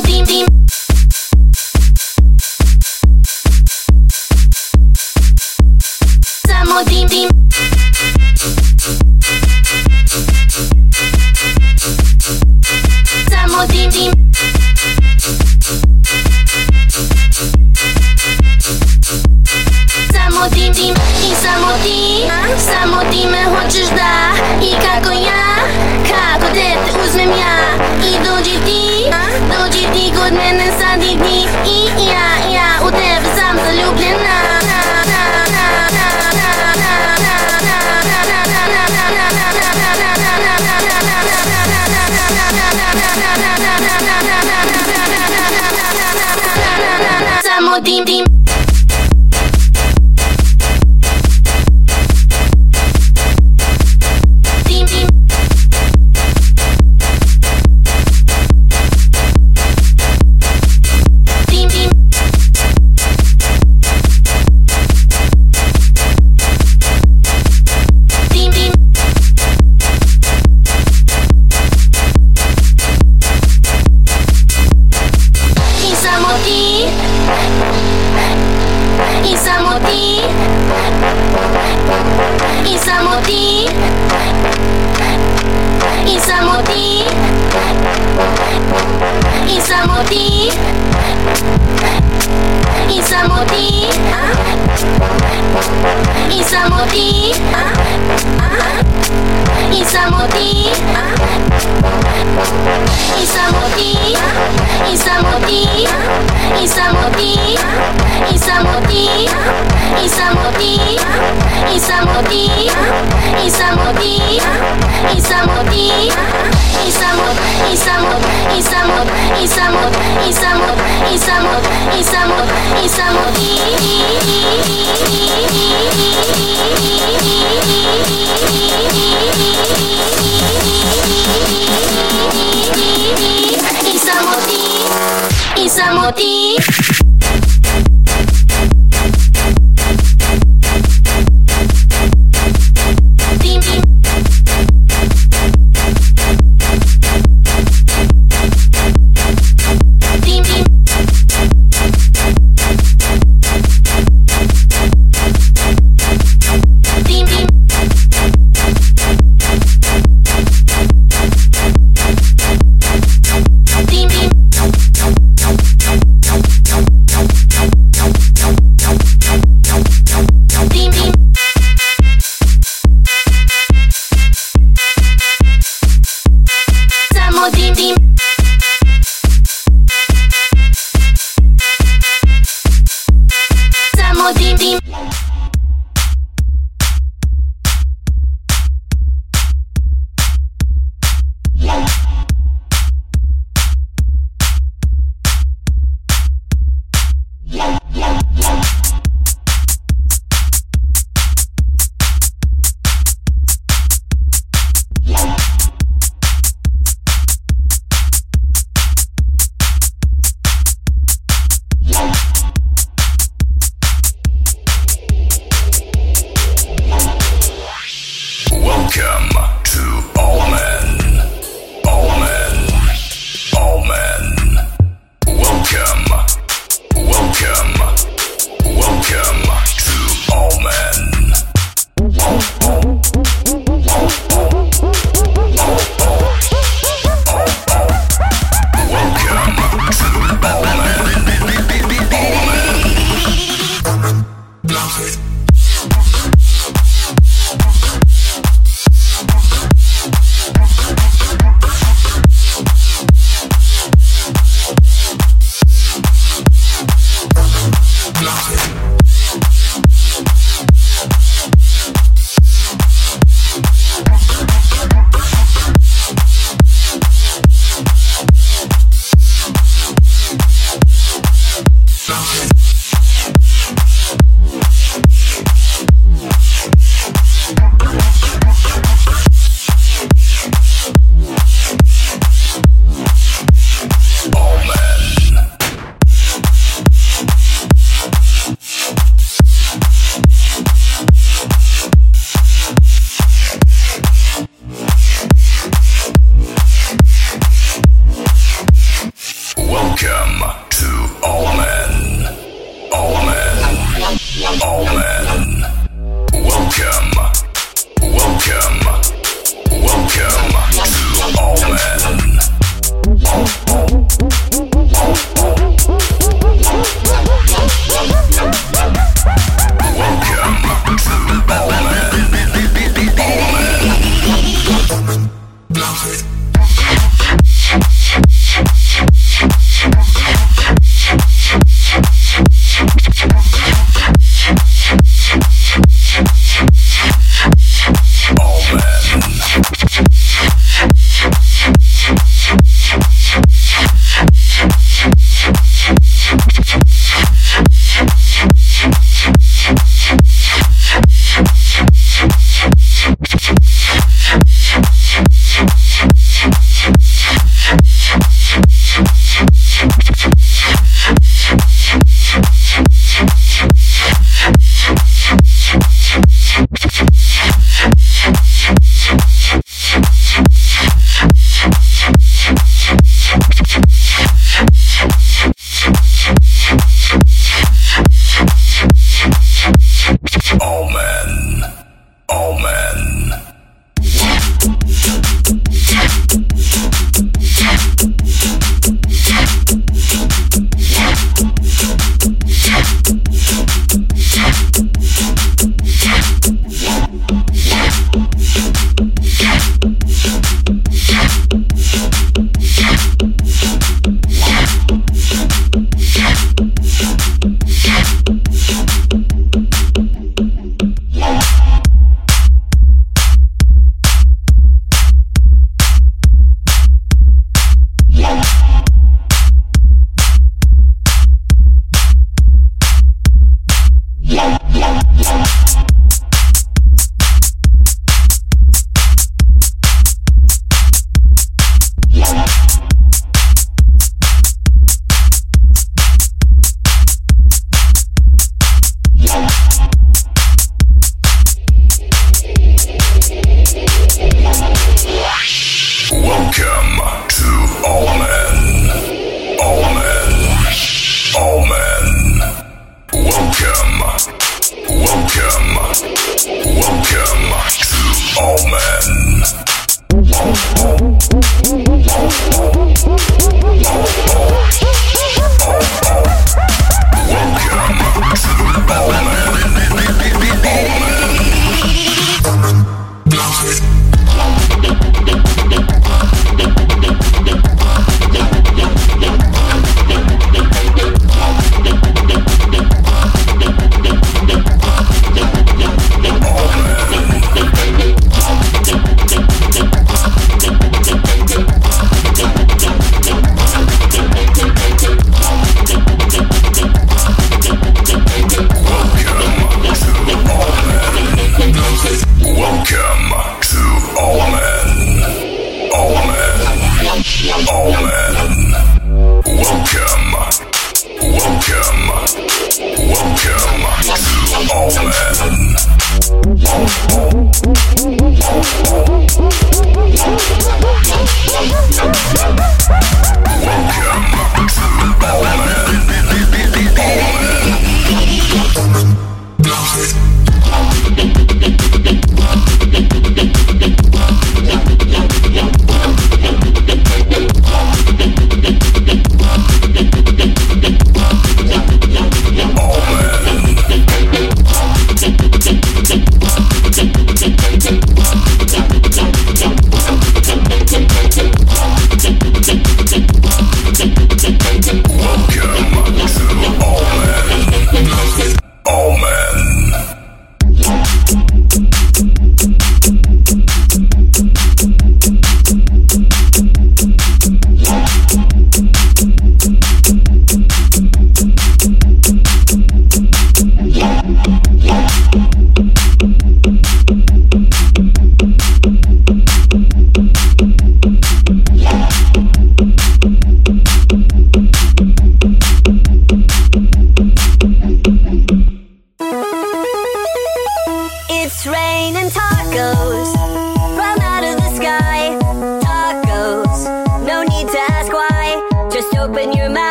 limousine. Beam. Limousine. I samotim, samotime hoćeš I kako ja, kako uzmem ja I Другие годные на сади дни И я, я у тебе сам залюблена Само дим, дим I samo ti I samo ti I samo ti I samo ti I samo ti I samo ti samotni, i samotni, i samotni.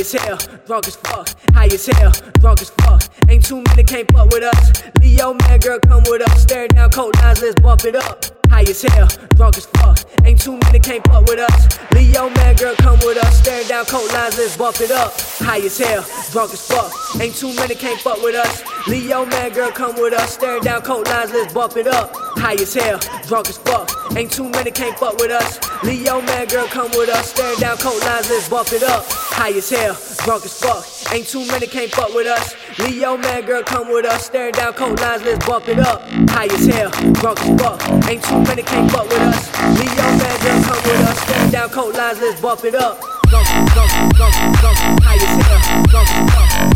As hell, drunk as fuck. High as hell, drunk as fuck. Ain't too many can't fuck with us. Leo, man, girl, come with us. Staring down cold lines, let's bump it up. High as hell, drunk as fuck. Ain't too many can't fuck with us. Leo, man, girl, come with us. Staring down cold lines, let's bump it up. High as hell, drunk as fuck. Ain't too many can't fuck with us. Leo, man, girl, come with us. Staring down cold lines, let's bump it up. High as hell, drunk as fuck. Ain't too many can't fuck with us. Leo, man, girl, come with us. Staring down cold lines, let's bump it up. High as hell, drunk as fuck. Ain't too many can't fuck with us. Leo, man, girl, come with us. Staring down cold lines, let's bump it up. High as hell, drunk as fuck. Ain't too many can't fuck with us. Leo, man, girl, come with us. Staring down cold lines, let's bump it up. Drunk, drunk, drunk, drunk, high as hell, drunk,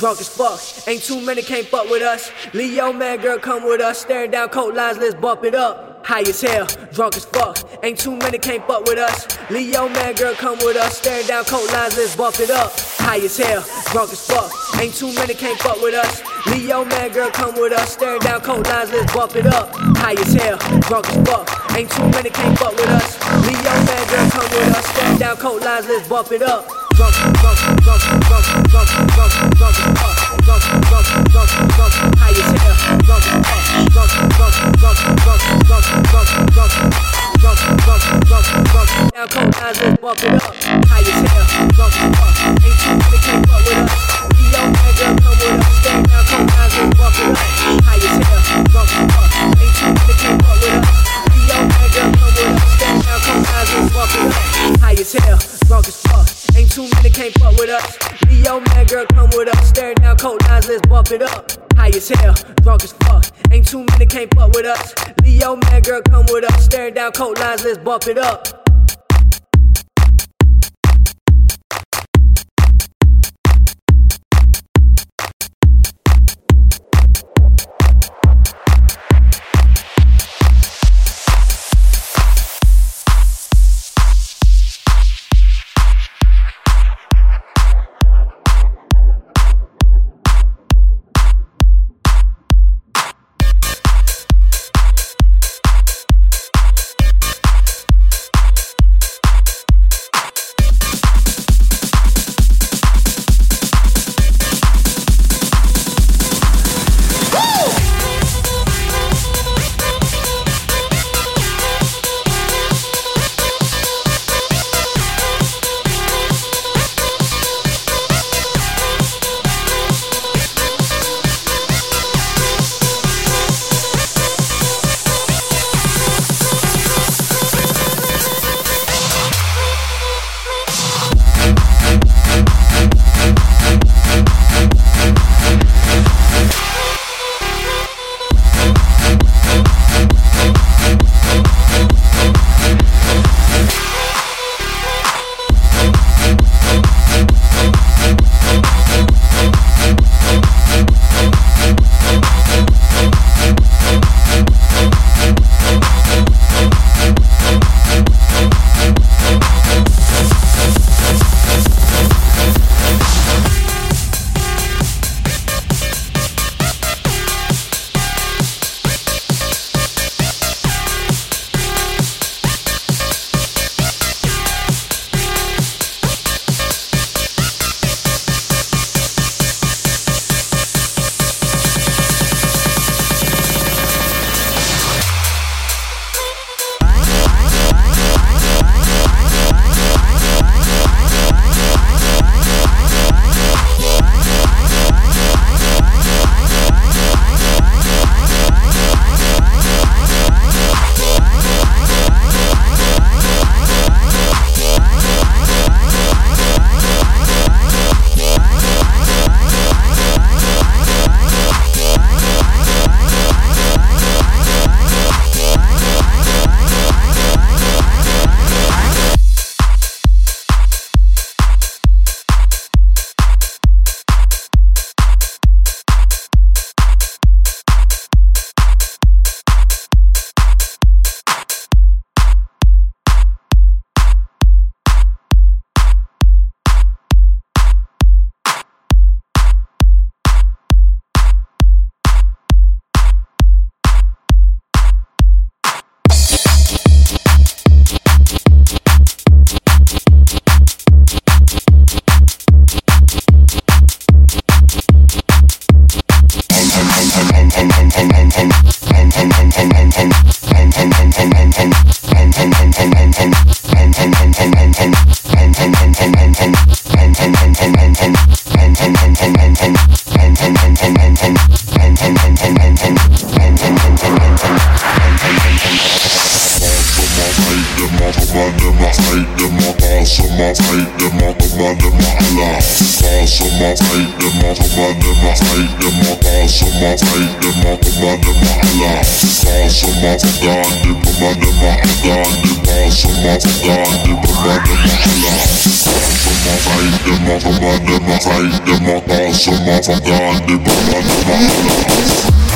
Drunk as fuck. Ain't too many can't fuck with us. Leo, man, girl, come with us. Staring down cold lines, let's bump it up. High as hell, drunk as fuck. Ain't too many can't fuck with us. Leo, man, girl, come with us. Staring down cold lines, let's bump it up. High as hell, drunk as fuck. Ain't too many can't fuck with us. Leo, man, girl, come with us. Staring down cold lines, let's bump it up. High as hell, drunk as fuck. Ain't too many can't fuck with us. Leo, man, girl, come with us. Staring down cold lines, let's bump it up. Drunk, drunk, drunk, drunk, drunk, drunk, drunk. Drunk, drunk, drunk, Down cold lines, let's bump it up. High as hell. Drunk as fuck. Ain't too many can't fuck with us. Leo, man, girl, come with us. Stand down cold lines, let's bump it up. High as hell. Drunk as fuck. Ain't too many can't fuck with us. Leo, man, girl, come with us. Stand down cold lines, let's bump it up. High as hell, drunk as fuck. Ain't too many can't fuck with us. Leo, man, girl, come with us. Staring down cold lines, let's bump it up. دمع طبع دمع حي دمع تعصمع حي دمع طبع دمع حلا تعصمع فقع عندي بمع دمع حقع عندي بعصمع فقع عندي بمع دمع حلا تعصمع حي دمع طبع دمع حي دمع تعصمع فقع عندي بمع دمع حلا